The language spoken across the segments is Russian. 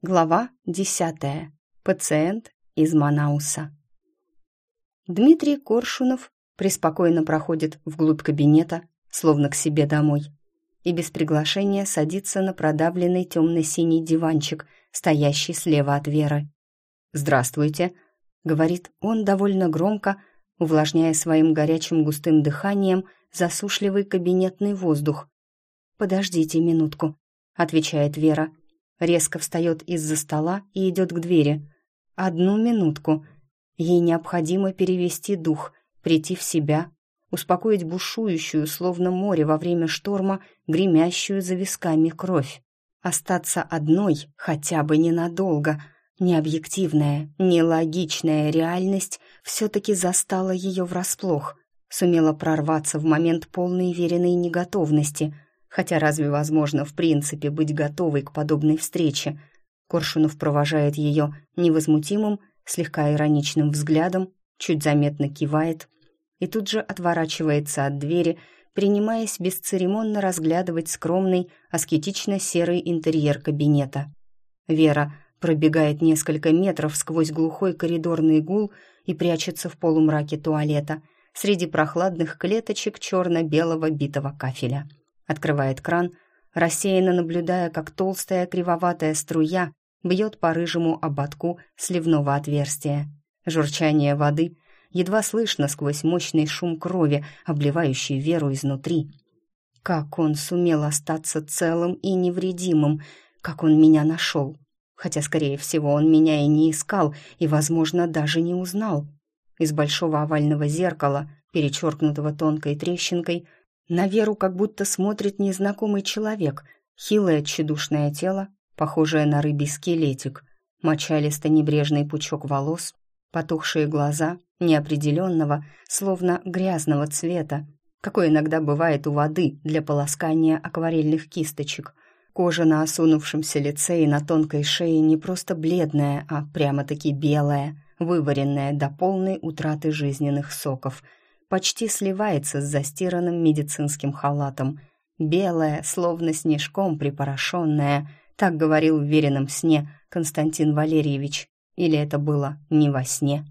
Глава десятая. Пациент из Манауса. Дмитрий Коршунов преспокойно проходит вглубь кабинета, словно к себе домой, и без приглашения садится на продавленный темно-синий диванчик, стоящий слева от Веры. «Здравствуйте», — говорит он довольно громко, увлажняя своим горячим густым дыханием засушливый кабинетный воздух. «Подождите минутку», — отвечает Вера, — резко встает из-за стола и идет к двери. Одну минутку. Ей необходимо перевести дух, прийти в себя, успокоить бушующую, словно море во время шторма, гремящую за висками кровь. Остаться одной хотя бы ненадолго. Необъективная, нелогичная реальность все-таки застала ее врасплох, сумела прорваться в момент полной веренной неготовности — Хотя разве возможно в принципе быть готовой к подобной встрече? Коршунов провожает ее невозмутимым, слегка ироничным взглядом, чуть заметно кивает и тут же отворачивается от двери, принимаясь бесцеремонно разглядывать скромный, аскетично-серый интерьер кабинета. Вера пробегает несколько метров сквозь глухой коридорный гул и прячется в полумраке туалета среди прохладных клеточек черно-белого битого кафеля открывает кран, рассеянно наблюдая, как толстая кривоватая струя бьет по рыжему ободку сливного отверстия. Журчание воды едва слышно сквозь мощный шум крови, обливающий Веру изнутри. Как он сумел остаться целым и невредимым, как он меня нашел. Хотя, скорее всего, он меня и не искал, и, возможно, даже не узнал. Из большого овального зеркала, перечеркнутого тонкой трещинкой, на Веру как будто смотрит незнакомый человек, хилое тщедушное тело, похожее на рыбий скелетик, мочалисто-небрежный пучок волос, потухшие глаза, неопределенного, словно грязного цвета, какой иногда бывает у воды для полоскания акварельных кисточек. Кожа на осунувшемся лице и на тонкой шее не просто бледная, а прямо-таки белая, вываренная до полной утраты жизненных соков – почти сливается с застиранным медицинским халатом. Белая, словно снежком припорошенная, так говорил в веренном сне Константин Валерьевич. Или это было не во сне?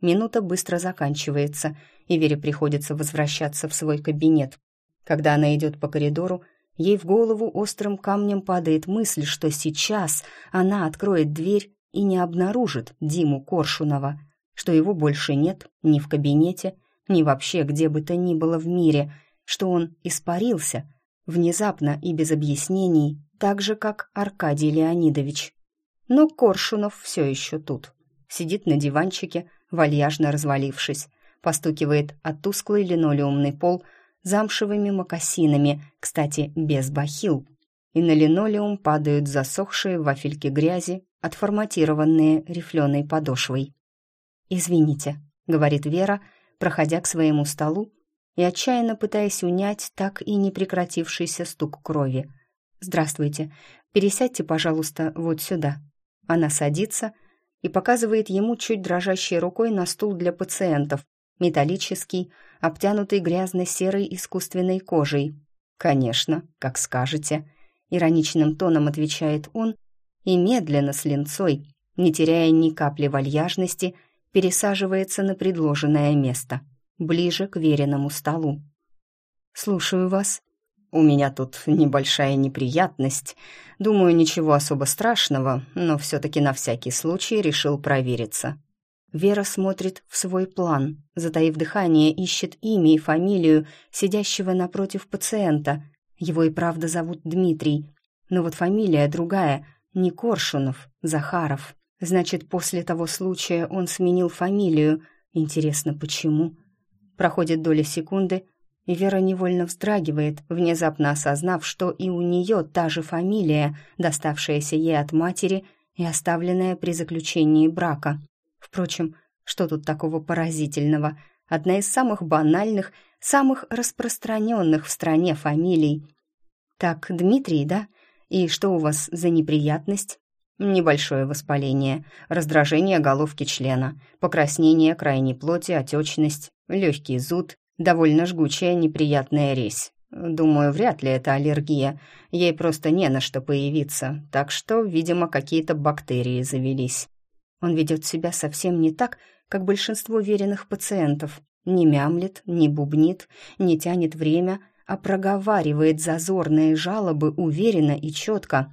Минута быстро заканчивается, и Вере приходится возвращаться в свой кабинет. Когда она идет по коридору, ей в голову острым камнем падает мысль, что сейчас она откроет дверь и не обнаружит Диму Коршунова, что его больше нет ни в кабинете, ни вообще где бы то ни было в мире, что он испарился, внезапно и без объяснений, так же, как Аркадий Леонидович. Но Коршунов все еще тут. Сидит на диванчике, вальяжно развалившись, постукивает от тусклый линолеумный пол замшевыми мокасинами, кстати, без бахил, и на линолеум падают засохшие вафельки грязи, отформатированные рифленой подошвой. «Извините», — говорит Вера, — проходя к своему столу и отчаянно пытаясь унять так и не прекратившийся стук крови. «Здравствуйте. Пересядьте, пожалуйста, вот сюда». Она садится и показывает ему чуть дрожащей рукой на стул для пациентов, металлический, обтянутый грязно-серой искусственной кожей. «Конечно, как скажете», — ироничным тоном отвечает он и медленно с линцой, не теряя ни капли вальяжности, пересаживается на предложенное место, ближе к веренному столу. «Слушаю вас. У меня тут небольшая неприятность. Думаю, ничего особо страшного, но все-таки на всякий случай решил провериться». Вера смотрит в свой план, затаив дыхание, ищет имя и фамилию сидящего напротив пациента. Его и правда зовут Дмитрий, но вот фамилия другая, не Коршунов, Захаров. Значит, после того случая он сменил фамилию. Интересно, почему? Проходит доля секунды, и Вера невольно вздрагивает, внезапно осознав, что и у нее та же фамилия, доставшаяся ей от матери и оставленная при заключении брака. Впрочем, что тут такого поразительного? Одна из самых банальных, самых распространенных в стране фамилий. «Так, Дмитрий, да? И что у вас за неприятность?» Небольшое воспаление, раздражение головки члена, покраснение крайней плоти, отечность, легкий зуд, довольно жгучая неприятная резь. Думаю, вряд ли это аллергия. Ей просто не на что появиться, так что, видимо, какие-то бактерии завелись. Он ведет себя совсем не так, как большинство веренных пациентов. Не мямлет, не бубнит, не тянет время, а проговаривает зазорные жалобы уверенно и четко.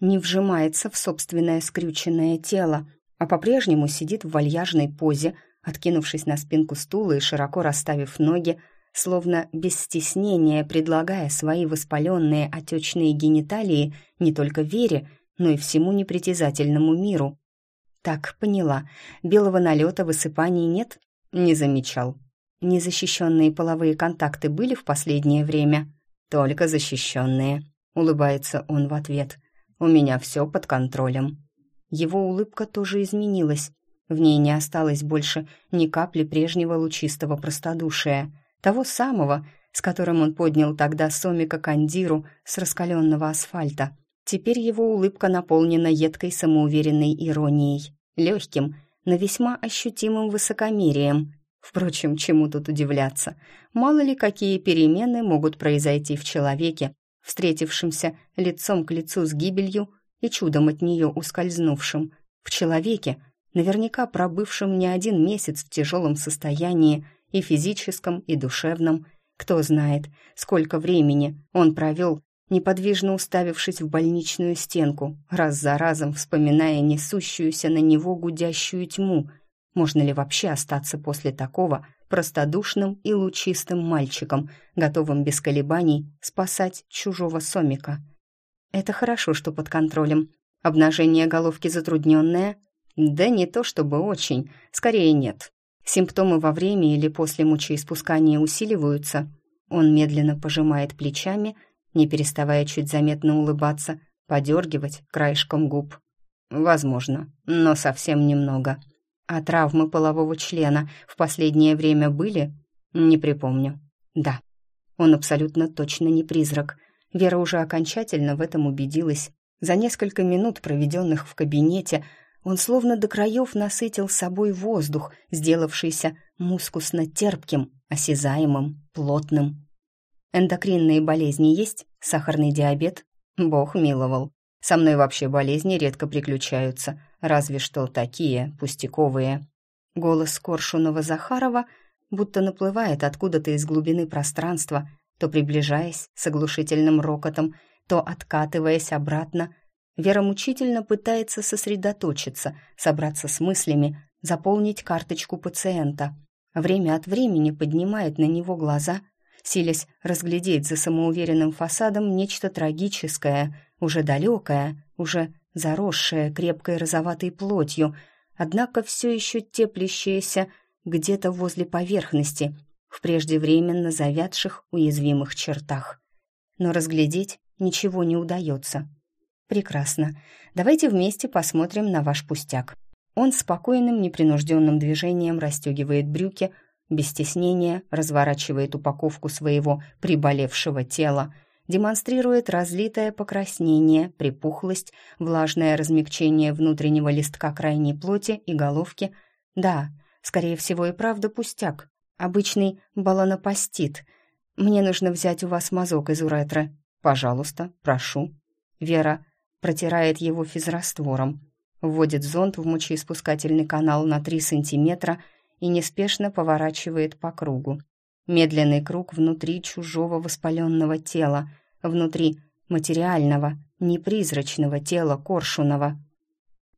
Не вжимается в собственное скрюченное тело, а по-прежнему сидит в вальяжной позе, откинувшись на спинку стула и широко расставив ноги, словно без стеснения предлагая свои воспаленные отечные гениталии не только Вере, но и всему непритязательному миру. Так, поняла, белого налета высыпаний нет? Не замечал. Незащищенные половые контакты были в последнее время? Только защищенные. Улыбается он в ответ. У меня все под контролем. Его улыбка тоже изменилась. В ней не осталось больше ни капли прежнего лучистого простодушия — того самого, с которым он поднял тогда Сомика Кандиру с раскаленного асфальта. Теперь его улыбка наполнена едкой самоуверенной иронией, легким, но весьма ощутимым высокомерием. Впрочем, чему тут удивляться? Мало ли какие перемены могут произойти в человеке, встретившемся лицом к лицу с гибелью и чудом от нее ускользнувшим. В человеке, наверняка пробывшем не один месяц в тяжелом состоянии, и физическом, и душевном. Кто знает, сколько времени он провел, неподвижно уставившись в больничную стенку, раз за разом вспоминая несущуюся на него гудящую тьму. Можно ли вообще остаться после такого простодушным и лучистым мальчиком, готовым без колебаний спасать чужого сомика? Это хорошо, что под контролем. Обнажение головки затрудненное? Да не то чтобы очень, скорее нет. Симптомы во время или после мочеиспускания усиливаются. Он медленно пожимает плечами, не переставая чуть заметно улыбаться, подергивать краешком губ. Возможно, но совсем немного. А травмы полового члена в последнее время были? Не припомню. Да, он абсолютно точно не призрак. Вера уже окончательно в этом убедилась. За несколько минут, проведенных в кабинете, он словно до краев насытил собой воздух, сделавшийся мускусно-терпким, осязаемым, плотным. Эндокринные болезни есть? Сахарный диабет? Бог миловал. Со мной вообще болезни редко приключаются, разве что такие, пустяковые. Голос Коршунова-Захарова будто наплывает откуда-то из глубины пространства, то приближаясь с оглушительным рокотом, то откатываясь обратно — Вера мучительно пытается сосредоточиться, собраться с мыслями, заполнить карточку пациента. Время от времени поднимает на него глаза, силясь разглядеть за самоуверенным фасадом нечто трагическое, уже далекое, уже заросшее крепкой розоватой плотью, однако все еще теплящееся где-то возле поверхности, в преждевременно завядших уязвимых чертах. Но разглядеть ничего не удается. «Прекрасно. Давайте вместе посмотрим на ваш пустяк». Он спокойным, непринужденным движением расстегивает брюки, без стеснения разворачивает упаковку своего приболевшего тела, демонстрирует разлитое покраснение, припухлость, влажное размягчение внутреннего листка крайней плоти и головки. Да, скорее всего и правда пустяк. Обычный баланопастит. Мне нужно взять у вас мазок из уретры. Пожалуйста, прошу. Вера протирает его физраствором, вводит зонд в мочеиспускательный канал на 3 сантиметра и неспешно поворачивает по кругу. Медленный круг внутри чужого воспаленного тела, внутри материального, непризрачного тела Коршунова.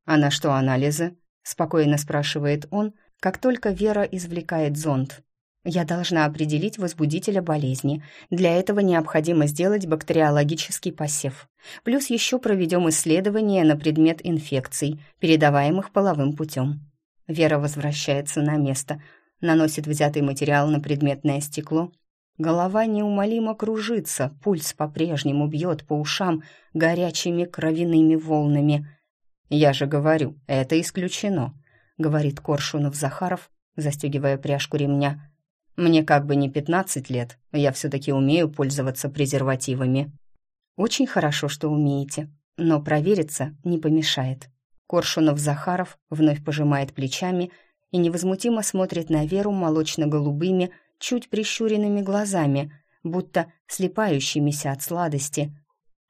«А на что анализы?» — спокойно спрашивает он, как только Вера извлекает зонд. Я должна определить возбудителя болезни. Для этого необходимо сделать бактериологический посев. Плюс еще проведем исследование на предмет инфекций, передаваемых половым путем. Вера возвращается на место, наносит взятый материал на предметное стекло. Голова неумолимо кружится, пульс по-прежнему бьет по ушам горячими кровяными волнами. «Я же говорю, это исключено», — говорит Коршунов-Захаров, застегивая пряжку ремня. Мне как бы не 15 лет, я все-таки умею пользоваться презервативами. Очень хорошо, что умеете, но провериться не помешает. Коршунов-Захаров вновь пожимает плечами и невозмутимо смотрит на Веру молочно-голубыми, чуть прищуренными глазами, будто слепающимися от сладости.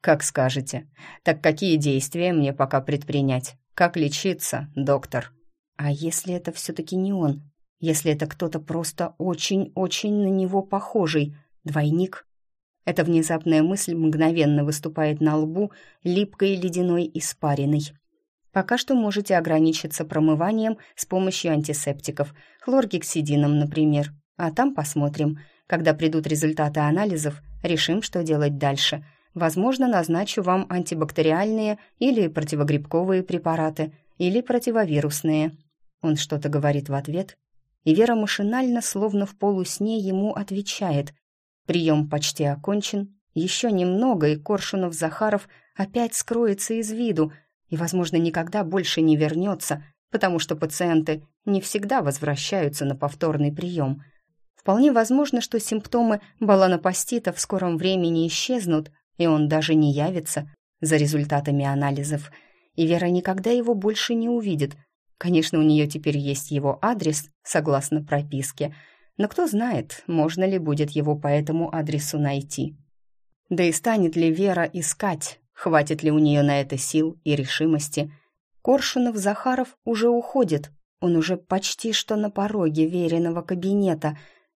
«Как скажете. Так какие действия мне пока предпринять? Как лечиться, доктор?» «А если это все-таки не он? Если это кто-то просто очень-очень на него похожий? Двойник?» Эта внезапная мысль мгновенно выступает на лбу липкой ледяной испариной. Пока что можете ограничиться промыванием с помощью антисептиков, хлоргексидином, например. А там посмотрим. Когда придут результаты анализов, решим, что делать дальше. Возможно, назначу вам антибактериальные или противогрибковые препараты, или противовирусные. Он что-то говорит в ответ, и Вера машинально, словно в полусне, ему отвечает. Прием почти окончен, еще немного, и Коршунов-Захаров опять скроется из виду — и, возможно, никогда больше не вернется, потому что пациенты не всегда возвращаются на повторный прием. Вполне возможно, что симптомы баланопастита в скором времени исчезнут, и он даже не явится за результатами анализов, и Вера никогда его больше не увидит. Конечно, у нее теперь есть его адрес, согласно прописке, но кто знает, можно ли будет его по этому адресу найти. Да и станет ли Вера искать, Хватит ли у нее на это сил и решимости? Коршунов-Захаров уже уходит. Он уже почти что на пороге веренного кабинета.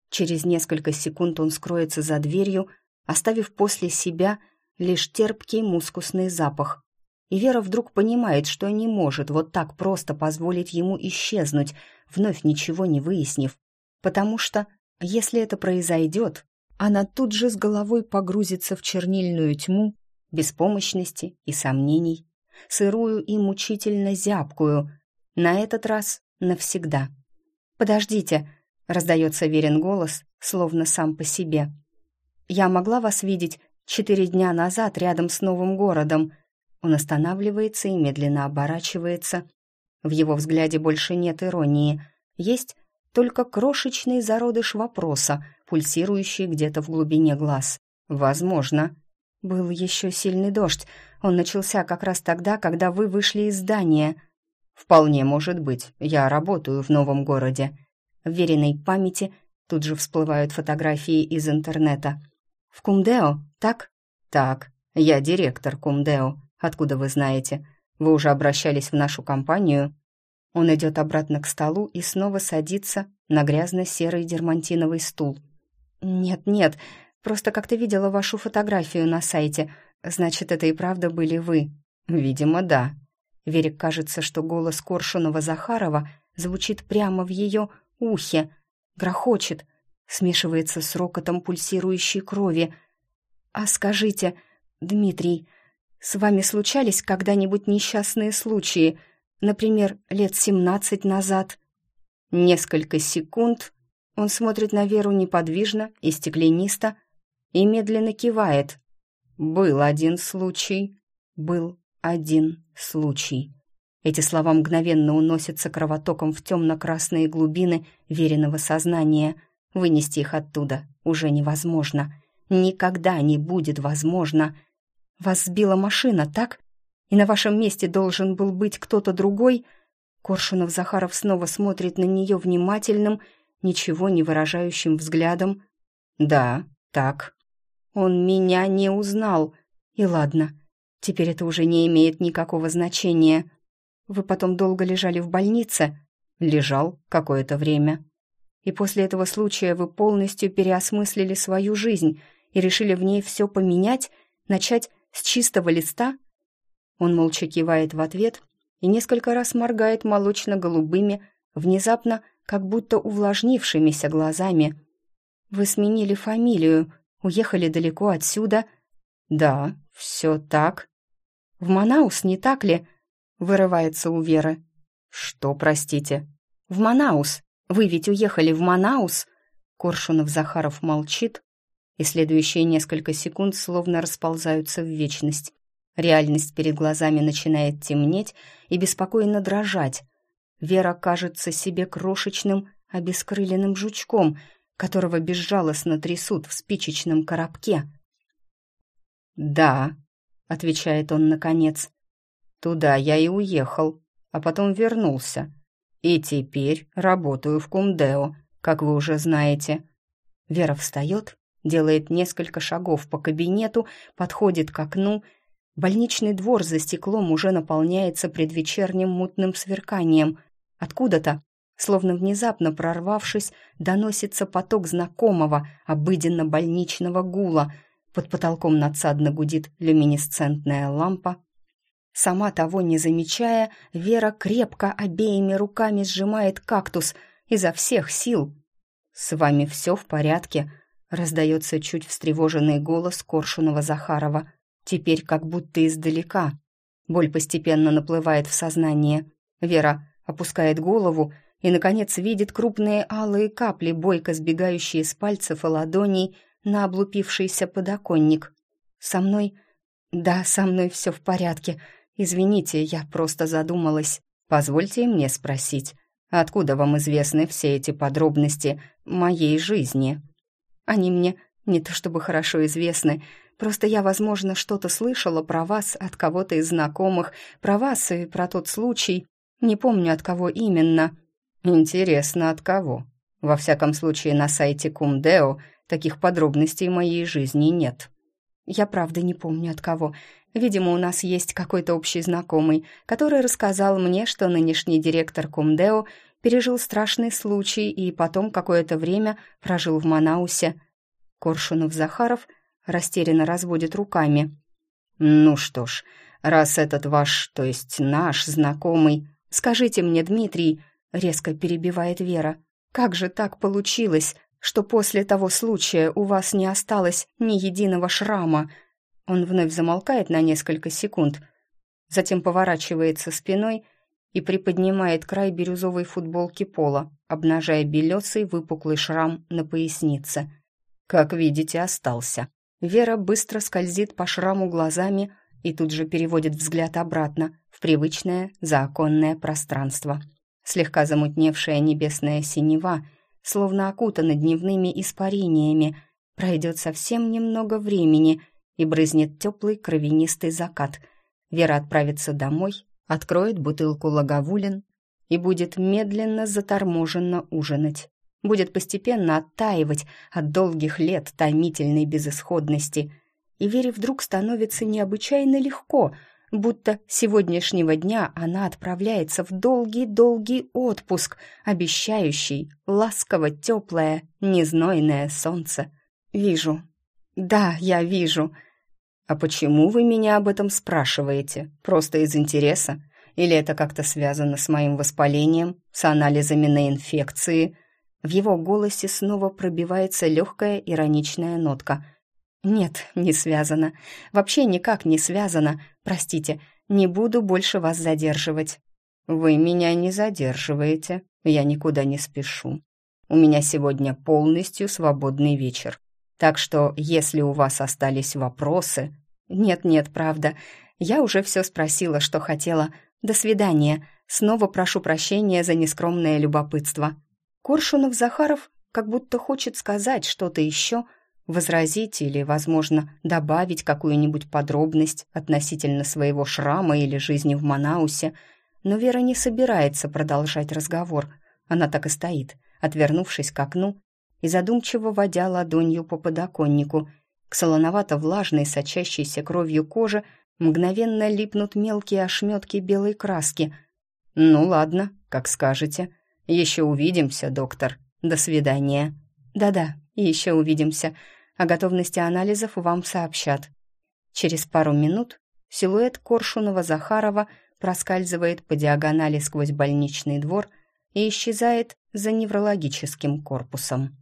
Через несколько секунд он скроется за дверью, оставив после себя лишь терпкий мускусный запах. И Вера вдруг понимает, что не может вот так просто позволить ему исчезнуть, вновь ничего не выяснив. Потому что, если это произойдет, она тут же с головой погрузится в чернильную тьму беспомощности и сомнений, сырую и мучительно зябкую, на этот раз навсегда. «Подождите», — раздается верен голос, словно сам по себе. «Я могла вас видеть четыре дня назад рядом с новым городом». Он останавливается и медленно оборачивается. В его взгляде больше нет иронии. Есть только крошечный зародыш вопроса, пульсирующий где-то в глубине глаз. «Возможно», был еще сильный дождь. Он начался как раз тогда, когда вы вышли из здания. Вполне может быть. Я работаю в новом городе. В веренной памяти тут же всплывают фотографии из интернета. В Кумдео, так? Так. Я директор Кумдео. Откуда вы знаете? Вы уже обращались в нашу компанию? Он идет обратно к столу и снова садится на грязно-серый дермантиновый стул. «Нет, нет, Просто как-то видела вашу фотографию на сайте. Значит, это и правда были вы?» «Видимо, да». Вере кажется, что голос Коршунова-Захарова звучит прямо в ее ухе, грохочет, смешивается с рокотом пульсирующей крови. «А скажите, Дмитрий, с вами случались когда-нибудь несчастные случаи, например, лет семнадцать назад?» Несколько секунд он смотрит на Веру неподвижно и стеклянисто, и медленно кивает. «Был один случай. Был один случай». Эти слова мгновенно уносятся кровотоком в темно-красные глубины веренного сознания. Вынести их оттуда уже невозможно. Никогда не будет возможно. Вас сбила машина, так? И на вашем месте должен был быть кто-то другой? Коршунов-Захаров снова смотрит на нее внимательным, ничего не выражающим взглядом. «Да, так», он меня не узнал. И ладно, теперь это уже не имеет никакого значения. Вы потом долго лежали в больнице? Лежал какое-то время. И после этого случая вы полностью переосмыслили свою жизнь и решили в ней все поменять, начать с чистого листа? Он молча кивает в ответ и несколько раз моргает молочно-голубыми, внезапно как будто увлажнившимися глазами. «Вы сменили фамилию», Уехали далеко отсюда. Да, все так. В Манаус, не так ли? Вырывается у Веры. Что, простите? В Манаус. Вы ведь уехали в Манаус? Коршунов-Захаров молчит, и следующие несколько секунд словно расползаются в вечность. Реальность перед глазами начинает темнеть и беспокойно дрожать. Вера кажется себе крошечным, обескрыленным жучком, которого безжалостно трясут в спичечном коробке. «Да», — отвечает он наконец, — «туда я и уехал, а потом вернулся. И теперь работаю в Кумдео, как вы уже знаете». Вера встает делает несколько шагов по кабинету, подходит к окну. Больничный двор за стеклом уже наполняется предвечерним мутным сверканием. Откуда-то, словно внезапно прорвавшись, доносится поток знакомого, обыденно-больничного гула. Под потолком надсадно гудит люминесцентная лампа. Сама того не замечая, Вера крепко обеими руками сжимает кактус изо всех сил. «С вами все в порядке?» Раздается чуть встревоженный голос Коршунова-Захарова. Теперь как будто издалека. Боль постепенно наплывает в сознание. Вера опускает голову и, наконец, видит крупные алые капли, бойко сбегающие с пальцев и ладоней на облупившийся подоконник. «Со мной...» «Да, со мной все в порядке. Извините, я просто задумалась. Позвольте мне спросить, откуда вам известны все эти подробности моей жизни?» Они мне не то чтобы хорошо известны, просто я, возможно, что-то слышала про вас от кого-то из знакомых, про вас и про тот случай. Не помню, от кого именно. Интересно, от кого? Во всяком случае, на сайте Кумдео таких подробностей моей жизни нет. Я правда не помню, от кого. Видимо, у нас есть какой-то общий знакомый, который рассказал мне, что нынешний директор Кумдео пережил страшный случай и потом какое-то время прожил в Манаусе. Коршунов-Захаров растерянно разводит руками. «Ну что ж, раз этот ваш, то есть наш знакомый, скажите мне, Дмитрий», — резко перебивает Вера, «как же так получилось, что после того случая у вас не осталось ни единого шрама?» Он вновь замолкает на несколько секунд, затем поворачивается спиной и приподнимает край бирюзовой футболки пола, обнажая белесый выпуклый шрам на пояснице. Как видите, остался. Вера быстро скользит по шраму глазами и тут же переводит взгляд обратно в привычное заоконное пространство. Слегка замутневшая небесная синева, словно окутана дневными испарениями, пройдет совсем немного времени и брызнет теплый кровянистый закат. Вера отправится домой откроет бутылку лаговулин и будет медленно заторможенно ужинать. Будет постепенно оттаивать от долгих лет томительной безысходности. И Вере вдруг становится необычайно легко, будто сегодняшнего дня она отправляется в долгий-долгий отпуск, обещающий ласково теплое, незнойное солнце. «Вижу. Да, я вижу», «А почему вы меня об этом спрашиваете? Просто из интереса? Или это как-то связано с моим воспалением, с анализами на инфекции?» В его голосе снова пробивается легкая ироничная нотка. «Нет, не связано. Вообще никак не связано. Простите, не буду больше вас задерживать». «Вы меня не задерживаете. Я никуда не спешу. У меня сегодня полностью свободный вечер. Так что, если у вас остались вопросы... Нет-нет, правда. Я уже все спросила, что хотела. До свидания. Снова прошу прощения за нескромное любопытство. Коршунов-Захаров как будто хочет сказать что-то еще, возразить или, возможно, добавить какую-нибудь подробность относительно своего шрама или жизни в Манаусе, но Вера не собирается продолжать разговор. Она так и стоит, отвернувшись к окну и задумчиво водя ладонью по подоконнику. К солоновато-влажной, сочащейся кровью коже мгновенно липнут мелкие ошметки белой краски. «Ну ладно, как скажете. Еще увидимся, доктор. До свидания». «Да-да, еще увидимся. О готовности анализов вам сообщат». Через пару минут силуэт Коршунова-Захарова проскальзывает по диагонали сквозь больничный двор и исчезает за неврологическим корпусом.